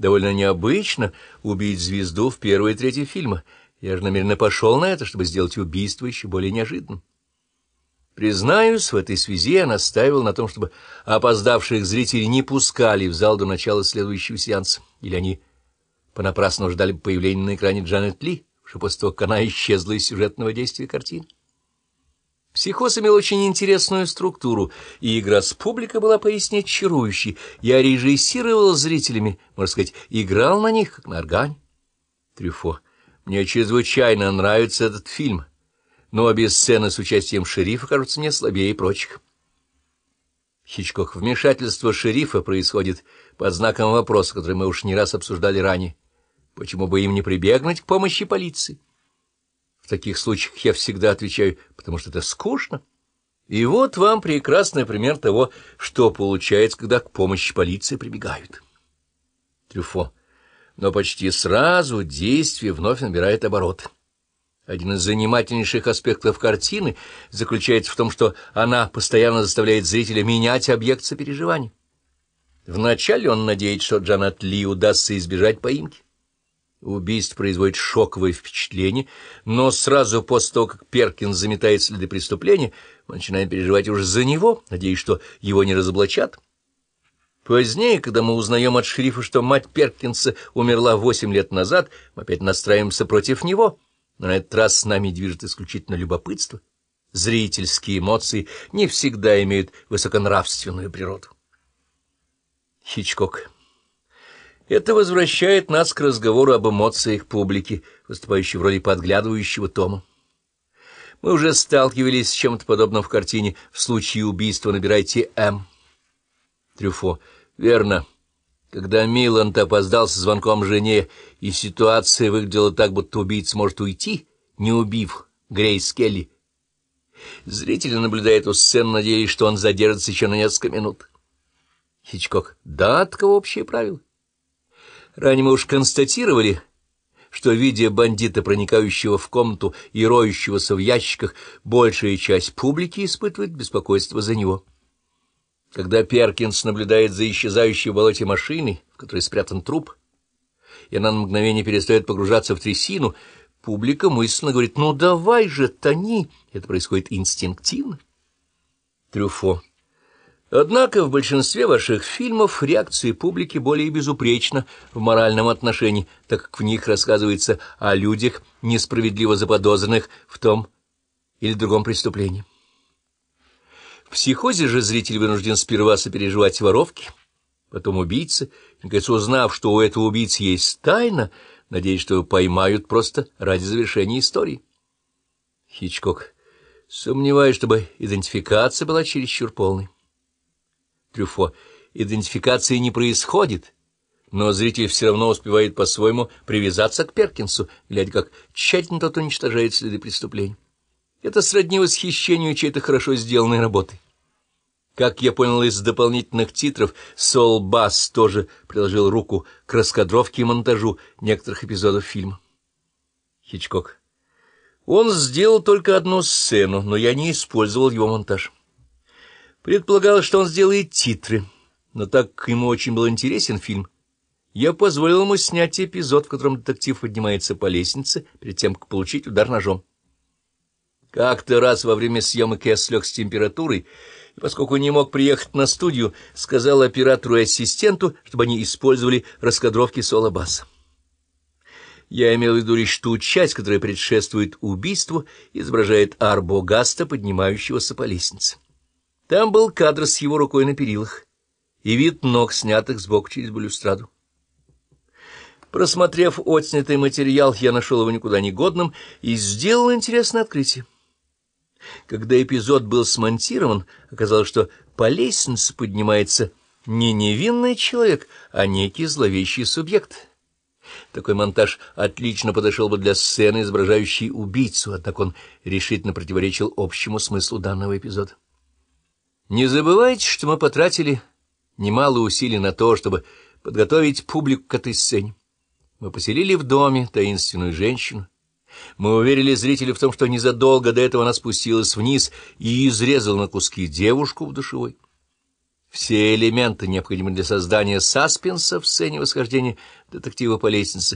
Довольно необычно убить звезду в первой трети фильма. Я же намеренно пошел на это, чтобы сделать убийство еще более неожиданным. Признаюсь, в этой связи я настаивал на том, чтобы опоздавших зрителей не пускали в зал до начала следующего сеанса, или они понапрасну ждали появления на экране Джанет Ли, уже после того, как она исчезла из сюжетного действия картины. Психоз имел очень интересную структуру, и игра с публикой была пояснить чарующей. Я режиссировал зрителями, можно сказать, играл на них, как на органе. Трюфо. Мне чрезвычайно нравится этот фильм, но обе сцены с участием шерифа кажутся мне слабее прочих. Хичкок. Вмешательство шерифа происходит под знаком вопроса, который мы уж не раз обсуждали ранее. Почему бы им не прибегнуть к помощи полиции? Таких случаях я всегда отвечаю, потому что это скучно. И вот вам прекрасный пример того, что получается, когда к помощи полиции прибегают. Трюфо. Но почти сразу действие вновь набирает обороты. Один из занимательнейших аспектов картины заключается в том, что она постоянно заставляет зрителя менять объект сопереживания. Вначале он надеется, что Джанат Ли удастся избежать поимки. Убийство производит шоковое впечатление, но сразу после того, как Перкин заметает следы преступления, мы начинаем переживать уже за него, надеясь, что его не разоблачат. Позднее, когда мы узнаем от шерифа, что мать Перкинса умерла восемь лет назад, мы опять настраиваемся против него, но на этот раз с нами движет исключительно любопытство. Зрительские эмоции не всегда имеют высоконравственную природу. Хичкок это возвращает нас к разговору об эмоциях публики, выступающей в роли подглядывающего тома. Мы уже сталкивались с чем-то подобным в картине «В случае убийства набирайте М». Трюфо. Верно. Когда Миланд опоздал со звонком жене, и ситуация выглядела так, будто убийца может уйти, не убив Грейс Келли, зрители, наблюдая эту сцену, надеялись, что он задержится еще на несколько минут. Хичкок. Да, таково общее правило. Ранее мы уж констатировали, что, видя бандита, проникающего в комнату и роющегося в ящиках, большая часть публики испытывает беспокойство за него. Когда Перкинс наблюдает за исчезающей в болоте машиной, в которой спрятан труп, и она на мгновение перестает погружаться в трясину, публика мысленно говорит «Ну давай же, тони!» Это происходит инстинктивно. Трюфо. Однако в большинстве ваших фильмов реакция публики более безупречна в моральном отношении, так как в них рассказывается о людях, несправедливо заподозренных в том или другом преступлении. В психозе же зритель вынужден сперва сопереживать воровки, потом убийцы, и, наконец, узнав, что у этого убийцы есть тайна, надеясь, что его поймают просто ради завершения истории. Хичкок. Сомневаюсь, чтобы идентификация была чересчур полной. Трюфо. Идентификации не происходит, но зритель все равно успевает по-своему привязаться к Перкинсу, глядя, как тщательно тот уничтожает следы преступлений. Это сродни восхищению чьей-то хорошо сделанной работы. Как я понял из дополнительных титров, Сол Басс тоже приложил руку к раскадровке и монтажу некоторых эпизодов фильма. Хичкок. Он сделал только одну сцену, но я не использовал его монтаж. Предполагалось, что он сделает титры, но так как ему очень был интересен фильм, я позволил ему снять эпизод, в котором детектив поднимается по лестнице перед тем, как получить удар ножом. Как-то раз во время съемок я слег с температурой, и поскольку не мог приехать на студию, сказал оператору и ассистенту, чтобы они использовали раскадровки соло баса. Я имел в виду лишь ту часть, которая предшествует убийству, изображает Арбогаста, поднимающегося по лестнице. Там был кадр с его рукой на перилах и вид ног, снятых сбоку через балюстраду. Просмотрев отснятый материал, я нашел его никуда не годным и сделал интересное открытие. Когда эпизод был смонтирован, оказалось, что по лестнице поднимается не невинный человек, а некий зловещий субъект. Такой монтаж отлично подошел бы для сцены, изображающей убийцу, однако он решительно противоречил общему смыслу данного эпизода. Не забывайте, что мы потратили немало усилий на то, чтобы подготовить публику к этой сцене. Мы поселили в доме таинственную женщину. Мы уверили зрителей в том, что незадолго до этого она спустилась вниз и изрезала на куски девушку в душевой. Все элементы необходимы для создания саспенса в сцене восхождения детектива по лестнице,